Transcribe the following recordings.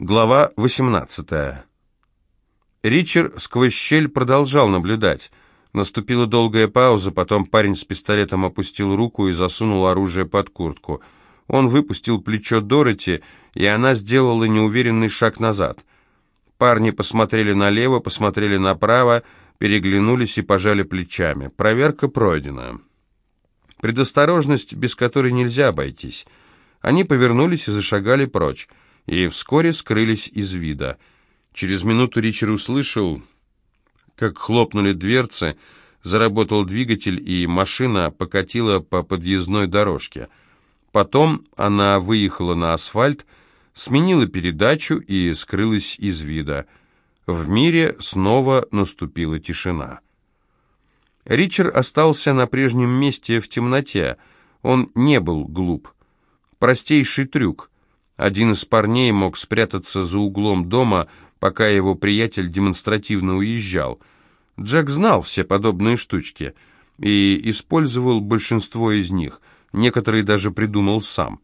Глава 18. Ричард сквозь щель продолжал наблюдать. Наступила долгая пауза, потом парень с пистолетом опустил руку и засунул оружие под куртку. Он выпустил плечо Дороти, и она сделала неуверенный шаг назад. Парни посмотрели налево, посмотрели направо, переглянулись и пожали плечами. Проверка пройдена. Предосторожность, без которой нельзя обойтись. Они повернулись и зашагали прочь и вскоре скрылись из вида. Через минуту Ричард услышал, как хлопнули дверцы, заработал двигатель, и машина покатила по подъездной дорожке. Потом она выехала на асфальт, сменила передачу и скрылась из вида. В мире снова наступила тишина. Ричард остался на прежнем месте в темноте. Он не был глуп. Простейший трюк — один из парней мог спрятаться за углом дома, пока его приятель демонстративно уезжал. Джек знал все подобные штучки и использовал большинство из них, некоторые даже придумал сам.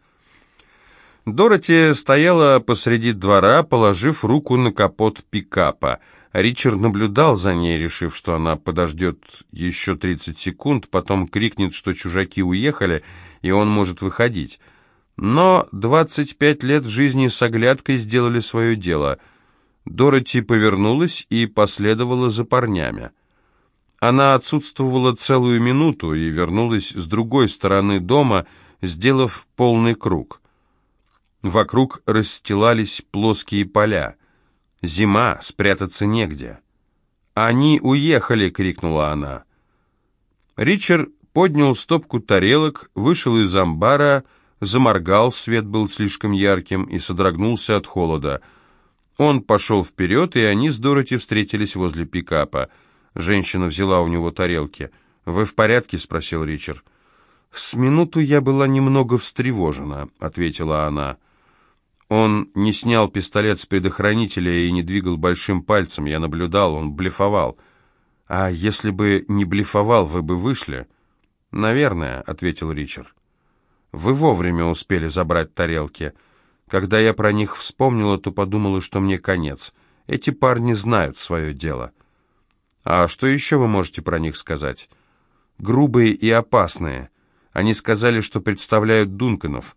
Дороти стояла посреди двора, положив руку на капот пикапа. Ричард наблюдал за ней, решив, что она подождет еще 30 секунд, потом крикнет, что чужаки уехали, и он может выходить. Но 25 лет жизни с оглядкой сделали свое дело. Дороти повернулась и последовала за парнями. Она отсутствовала целую минуту и вернулась с другой стороны дома, сделав полный круг. Вокруг расстилались плоские поля. Зима, спрятаться негде. «Они уехали!» — крикнула она. Ричард поднял стопку тарелок, вышел из амбара заморгал, свет был слишком ярким, и содрогнулся от холода. Он пошел вперед, и они с Дороти встретились возле пикапа. Женщина взяла у него тарелки. «Вы в порядке?» — спросил Ричард. «С минуту я была немного встревожена», — ответила она. Он не снял пистолет с предохранителя и не двигал большим пальцем. Я наблюдал, он блефовал. «А если бы не блефовал, вы бы вышли?» «Наверное», — ответил Ричард. Вы вовремя успели забрать тарелки. Когда я про них вспомнила, то подумала, что мне конец. Эти парни знают свое дело. А что еще вы можете про них сказать? Грубые и опасные. Они сказали, что представляют Дунканов.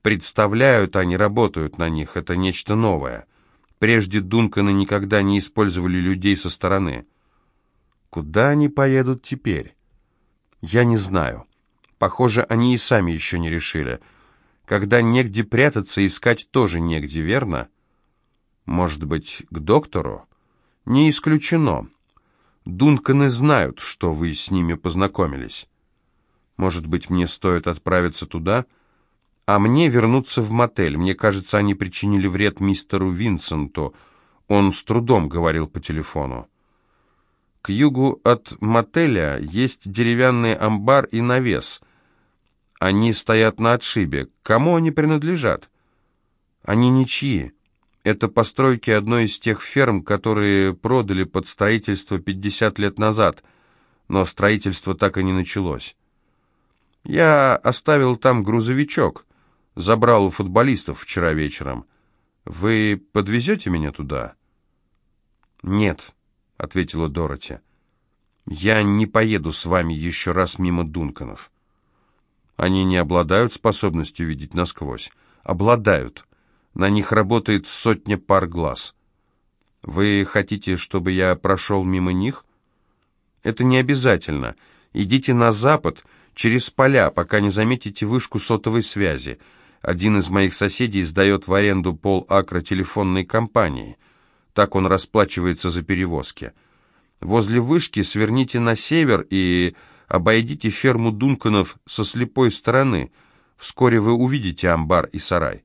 Представляют, не работают на них. Это нечто новое. Прежде Дунканы никогда не использовали людей со стороны. Куда они поедут теперь? Я не знаю. Похоже, они и сами еще не решили. Когда негде прятаться, искать тоже негде, верно? Может быть, к доктору? Не исключено. Дунканы знают, что вы с ними познакомились. Может быть, мне стоит отправиться туда? А мне вернуться в мотель. Мне кажется, они причинили вред мистеру Винсенту. Он с трудом говорил по телефону. К югу от мотеля есть деревянный амбар и навес — они стоят на отшибе. Кому они принадлежат? Они ничьи. Это постройки одной из тех ферм, которые продали под строительство 50 лет назад, но строительство так и не началось. Я оставил там грузовичок, забрал у футболистов вчера вечером. Вы подвезете меня туда? Нет, ответила Дороти. Я не поеду с вами еще раз мимо Дунканов. Они не обладают способностью видеть насквозь. Обладают. На них работает сотня пар глаз. Вы хотите, чтобы я прошел мимо них? Это не обязательно. Идите на запад, через поля, пока не заметите вышку сотовой связи. Один из моих соседей сдает в аренду пол акра телефонной компании. Так он расплачивается за перевозки. Возле вышки сверните на север и Обойдите ферму Дунканов со слепой стороны. Вскоре вы увидите амбар и сарай.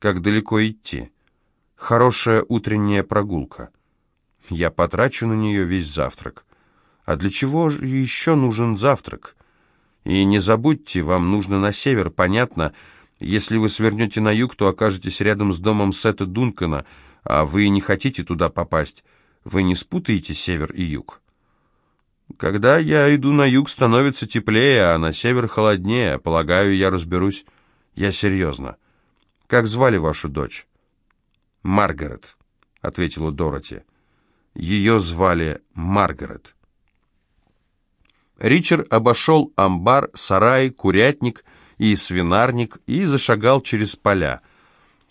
Как далеко идти? Хорошая утренняя прогулка. Я потрачу на нее весь завтрак. А для чего же еще нужен завтрак? И не забудьте, вам нужно на север, понятно? Если вы свернете на юг, то окажетесь рядом с домом Сета Дункана, а вы не хотите туда попасть. Вы не спутаете север и юг. Когда я иду на юг, становится теплее, а на север холоднее. Полагаю, я разберусь. Я серьезно. Как звали вашу дочь? «Маргарет», — ответила Дороти. Ее звали Маргарет. Ричард обошел амбар, сарай, курятник и свинарник и зашагал через поля.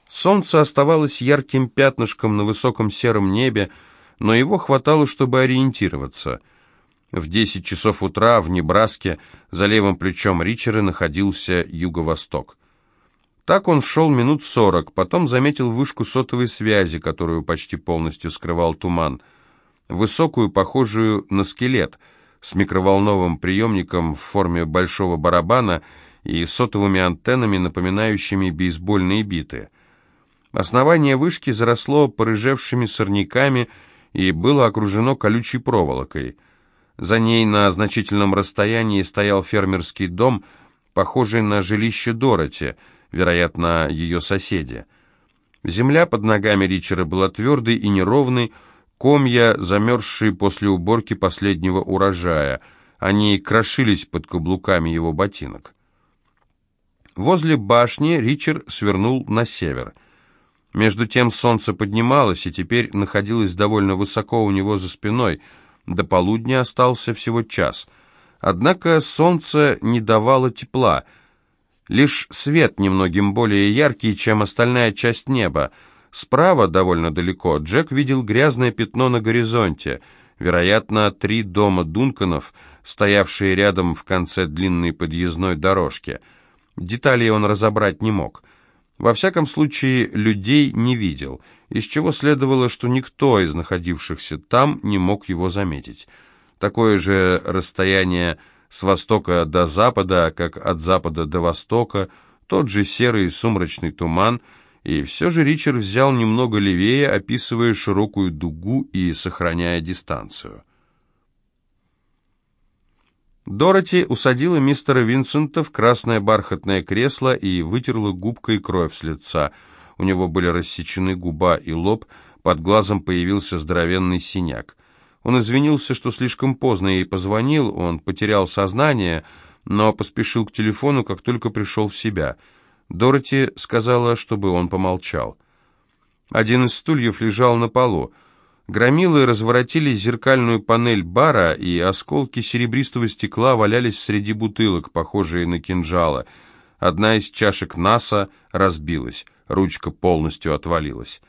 Солнце оставалось ярким пятнышком на высоком сером небе, но его хватало, чтобы ориентироваться. В десять часов утра в Небраске за левым плечом Ричера находился юго-восток. Так он шел минут сорок, потом заметил вышку сотовой связи, которую почти полностью скрывал туман. Высокую, похожую на скелет, с микроволновым приемником в форме большого барабана и сотовыми антеннами, напоминающими бейсбольные биты. Основание вышки заросло порыжевшими сорняками и было окружено колючей проволокой. За ней на значительном расстоянии стоял фермерский дом, похожий на жилище Дороти – вероятно, ее соседи. Земля под ногами Ричера была твердой и неровной, комья, замерзшие после уборки последнего урожая. Они крошились под каблуками его ботинок. Возле башни Ричард свернул на север. Между тем солнце поднималось и теперь находилось довольно высоко у него за спиной. До полудня остался всего час. Однако солнце не давало тепла — Лишь свет немногим более яркий, чем остальная часть неба. Справа, довольно далеко, Джек видел грязное пятно на горизонте. Вероятно, три дома Дунканов, стоявшие рядом в конце длинной подъездной дорожки. Деталей он разобрать не мог. Во всяком случае, людей не видел, из чего следовало, что никто из находившихся там не мог его заметить. Такое же расстояние с востока до запада, как от запада до востока, тот же серый сумрачный туман, и все же Ричард взял немного левее, описывая широкую дугу и сохраняя дистанцию. Дороти усадила мистера Винсента в красное бархатное кресло и вытерла губкой кровь с лица. У него были рассечены губа и лоб, под глазом появился здоровенный синяк. Он извинился, что слишком поздно ей позвонил, он потерял сознание, но поспешил к телефону, как только пришел в себя. Дороти сказала, чтобы он помолчал. Один из стульев лежал на полу. Громилы разворотили зеркальную панель бара, и осколки серебристого стекла валялись среди бутылок, похожие на кинжалы. Одна из чашек НАСА разбилась, ручка полностью отвалилась.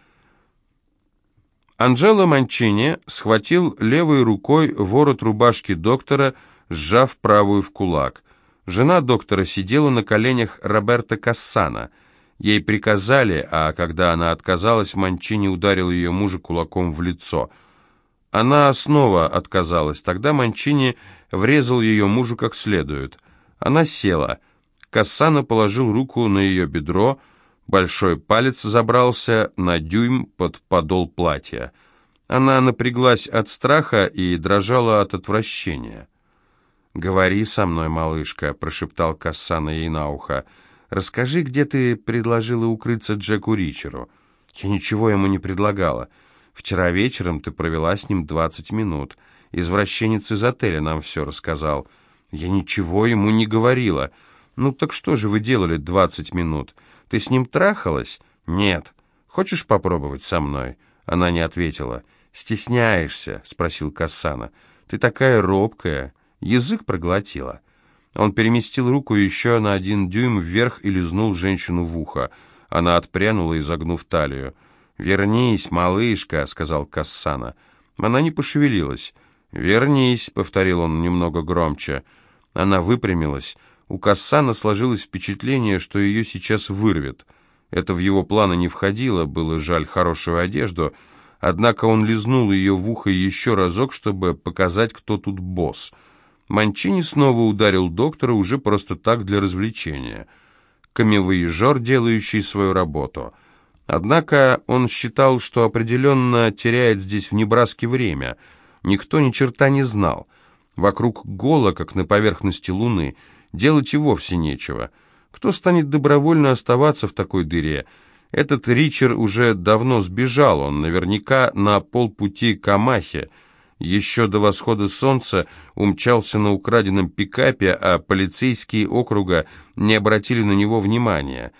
Анджело Манчини схватил левой рукой ворот рубашки доктора, сжав правую в кулак. Жена доктора сидела на коленях Роберта Кассана. Ей приказали, а когда она отказалась, Манчини ударил ее мужа кулаком в лицо. Она снова отказалась. Тогда Манчини врезал ее мужу как следует. Она села. Кассана положил руку на ее бедро, Большой палец забрался на дюйм под подол платья. Она напряглась от страха и дрожала от отвращения. «Говори со мной, малышка», — прошептал Кассана ей на ухо. «Расскажи, где ты предложила укрыться Джеку Ричеру?» «Я ничего ему не предлагала. Вчера вечером ты провела с ним двадцать минут. Извращенец из отеля нам все рассказал. Я ничего ему не говорила. Ну так что же вы делали двадцать минут?» Ты с ним трахалась? Нет. Хочешь попробовать со мной? Она не ответила. Стесняешься? Спросил Кассана. Ты такая робкая. Язык проглотила. Он переместил руку еще на один дюйм вверх и лизнул женщину в ухо. Она отпрянула, изогнув талию. «Вернись, малышка», — сказал Кассана. Она не пошевелилась. «Вернись», — повторил он немного громче. Она выпрямилась. У Кассана сложилось впечатление, что ее сейчас вырвет. Это в его планы не входило, было жаль хорошую одежду, однако он лизнул ее в ухо еще разок, чтобы показать, кто тут босс. Манчини снова ударил доктора уже просто так для развлечения. Камевоежор, делающий свою работу. Однако он считал, что определенно теряет здесь в Небраске время. Никто ни черта не знал. Вокруг голо, как на поверхности Луны — Делать и вовсе нечего. Кто станет добровольно оставаться в такой дыре? Этот Ричард уже давно сбежал, он наверняка на полпути к Амахе. Еще до восхода солнца умчался на украденном пикапе, а полицейские округа не обратили на него внимания.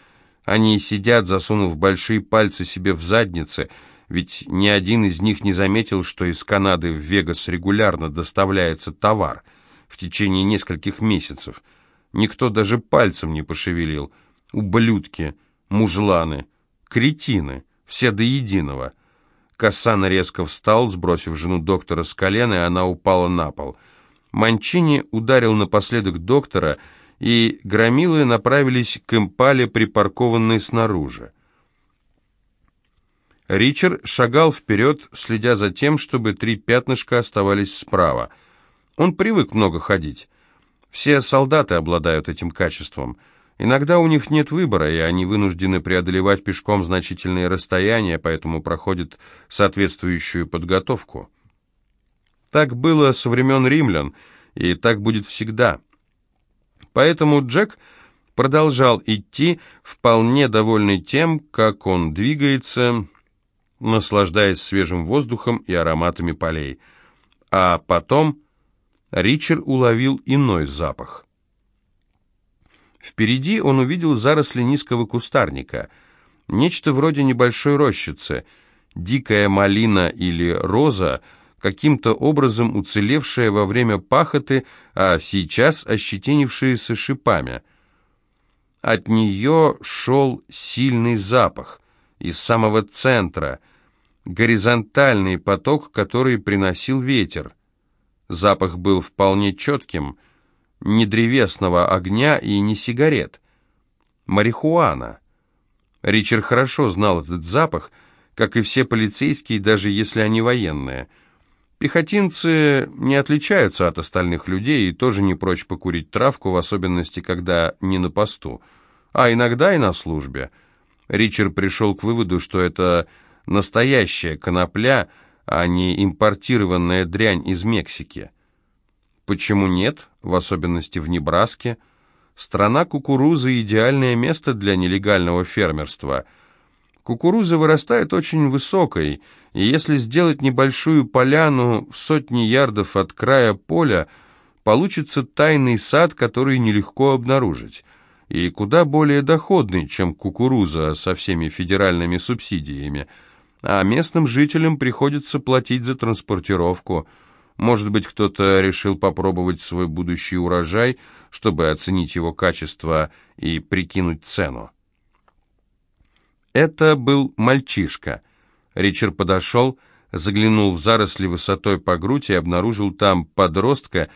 Они сидят, засунув большие пальцы себе в задницы, ведь ни один из них не заметил, что из Канады в Вегас регулярно доставляется товар в течение нескольких месяцев. Никто даже пальцем не пошевелил. Ублюдки, мужланы, кретины, все до единого. Кассана резко встал, сбросив жену доктора с колена, и она упала на пол. Манчини ударил напоследок доктора, и громилы направились к импале, припаркованной снаружи. Ричард шагал вперед, следя за тем, чтобы три пятнышка оставались справа. Он привык много ходить. Все солдаты обладают этим качеством. Иногда у них нет выбора, и они вынуждены преодолевать пешком значительные расстояния, поэтому проходят соответствующую подготовку. Так было со времен римлян, и так будет всегда. Поэтому Джек продолжал идти, вполне довольный тем, как он двигается, наслаждаясь свежим воздухом и ароматами полей. А потом Ричард уловил иной запах. Впереди он увидел заросли низкого кустарника, нечто вроде небольшой рощицы, дикая малина или роза, каким-то образом уцелевшая во время пахоты, а сейчас ощетинившаяся шипами. От нее шел сильный запах, из самого центра, горизонтальный поток, который приносил ветер. Запах был вполне четким, ни древесного огня и ни сигарет. Марихуана. Ричард хорошо знал этот запах, как и все полицейские, даже если они военные. Пехотинцы не отличаются от остальных людей и тоже не прочь покурить травку, в особенности, когда не на посту, а иногда и на службе. Ричард пришел к выводу, что это настоящая конопля, а не импортированная дрянь из Мексики. Почему нет, в особенности в Небраске? Страна кукурузы – идеальное место для нелегального фермерства. Кукуруза вырастает очень высокой, и если сделать небольшую поляну в сотни ярдов от края поля, получится тайный сад, который нелегко обнаружить и куда более доходный, чем кукуруза со всеми федеральными субсидиями, а местным жителям приходится платить за транспортировку. Может быть, кто-то решил попробовать свой будущий урожай, чтобы оценить его качество и прикинуть цену. Это был мальчишка. Ричард подошел, заглянул в заросли высотой по грудь и обнаружил там подростка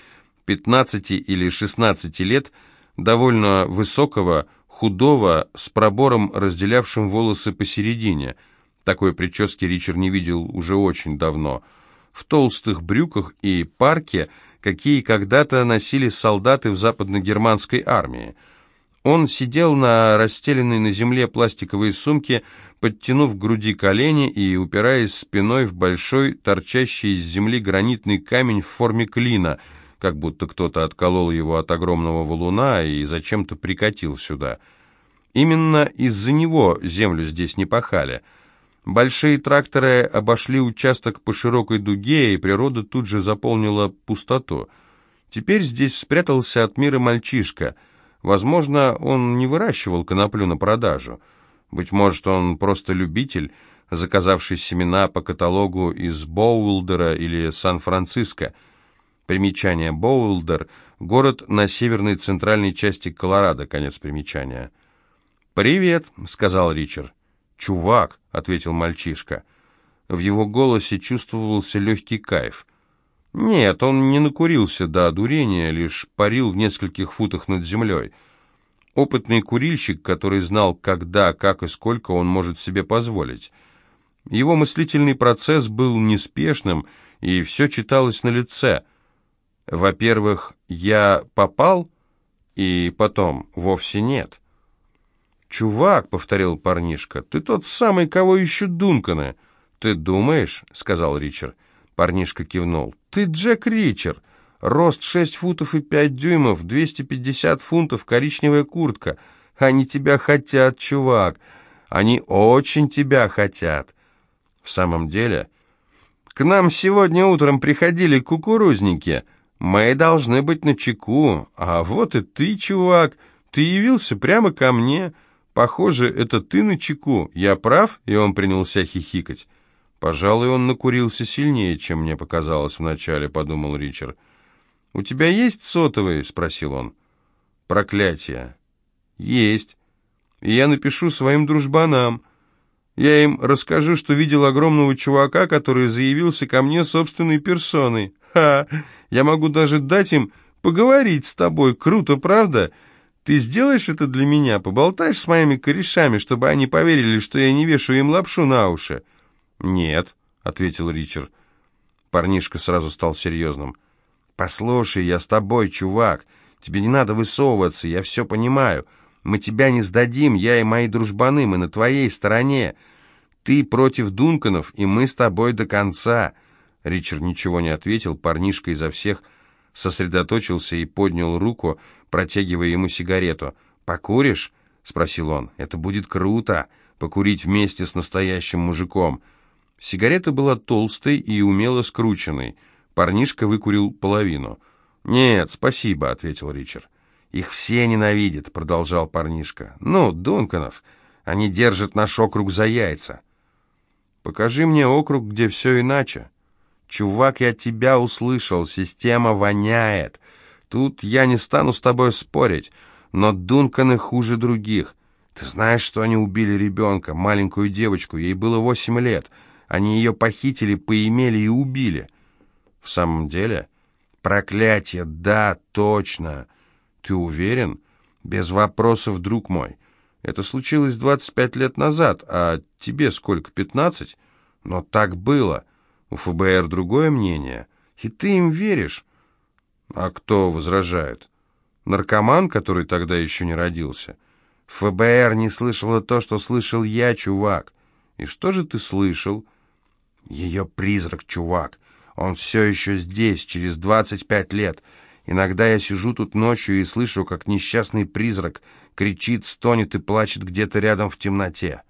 15 или 16 лет, довольно высокого, худого, с пробором, разделявшим волосы посередине. Такой прически Ричард не видел уже очень давно. В толстых брюках и парке, какие когда-то носили солдаты в западно-германской армии. Он сидел на расстеленной на земле пластиковой сумке, подтянув к груди колени и упираясь спиной в большой, торчащий из земли гранитный камень в форме клина – как будто кто-то отколол его от огромного валуна и зачем-то прикатил сюда. Именно из-за него землю здесь не пахали. Большие тракторы обошли участок по широкой дуге, и природа тут же заполнила пустоту. Теперь здесь спрятался от мира мальчишка. Возможно, он не выращивал коноплю на продажу. Быть может, он просто любитель, заказавший семена по каталогу из Боулдера или Сан-Франциско – Примечание. Боулдер – город на северной центральной части Колорадо. Конец примечания. «Привет», – сказал Ричард. «Чувак», – ответил мальчишка. В его голосе чувствовался легкий кайф. Нет, он не накурился до одурения, лишь парил в нескольких футах над землей. Опытный курильщик, который знал, когда, как и сколько он может себе позволить. Его мыслительный процесс был неспешным, и все читалось на лице – во-первых, я попал, и потом вовсе нет. «Чувак», — повторил парнишка, — «ты тот самый, кого ищут Дунканы». «Ты думаешь?» — сказал Ричард. Парнишка кивнул. «Ты Джек Ричард. Рост шесть футов и пять дюймов, двести пятьдесят фунтов, коричневая куртка. Они тебя хотят, чувак. Они очень тебя хотят». «В самом деле...» «К нам сегодня утром приходили кукурузники». Мы должны быть на чеку. А вот и ты, чувак. Ты явился прямо ко мне. Похоже, это ты на чеку. Я прав?» И он принялся хихикать. «Пожалуй, он накурился сильнее, чем мне показалось вначале», — подумал Ричард. «У тебя есть сотовый?» — спросил он. «Проклятие». «Есть. И я напишу своим дружбанам. Я им расскажу, что видел огромного чувака, который заявился ко мне собственной персоной. Ха! Я могу даже дать им поговорить с тобой. Круто, правда?» Ты сделаешь это для меня? Поболтаешь с моими корешами, чтобы они поверили, что я не вешаю им лапшу на уши?» «Нет», — ответил Ричард. Парнишка сразу стал серьезным. «Послушай, я с тобой, чувак. Тебе не надо высовываться, я все понимаю. Мы тебя не сдадим, я и мои дружбаны, мы на твоей стороне. Ты против Дунканов, и мы с тобой до конца». Ричард ничего не ответил, парнишка изо всех сосредоточился и поднял руку, протягивая ему сигарету. «Покуришь?» — спросил он. «Это будет круто, покурить вместе с настоящим мужиком». Сигарета была толстой и умело скрученной. Парнишка выкурил половину. «Нет, спасибо», — ответил Ричард. «Их все ненавидят», — продолжал парнишка. «Ну, Дунканов, они держат наш округ за яйца». «Покажи мне округ, где все иначе». «Чувак, я тебя услышал, система воняет. Тут я не стану с тобой спорить, но Дунканы хуже других. Ты знаешь, что они убили ребенка, маленькую девочку, ей было восемь лет. Они ее похитили, поимели и убили. В самом деле? Проклятие, да, точно. Ты уверен? Без вопросов, друг мой. Это случилось 25 лет назад, а тебе сколько, 15? Но так было. У ФБР другое мнение. И ты им веришь? А кто возражает? Наркоман, который тогда еще не родился? ФБР не слышало то, что слышал я, чувак. И что же ты слышал? Ее призрак, чувак. Он все еще здесь, через 25 лет. Иногда я сижу тут ночью и слышу, как несчастный призрак кричит, стонет и плачет где-то рядом в темноте.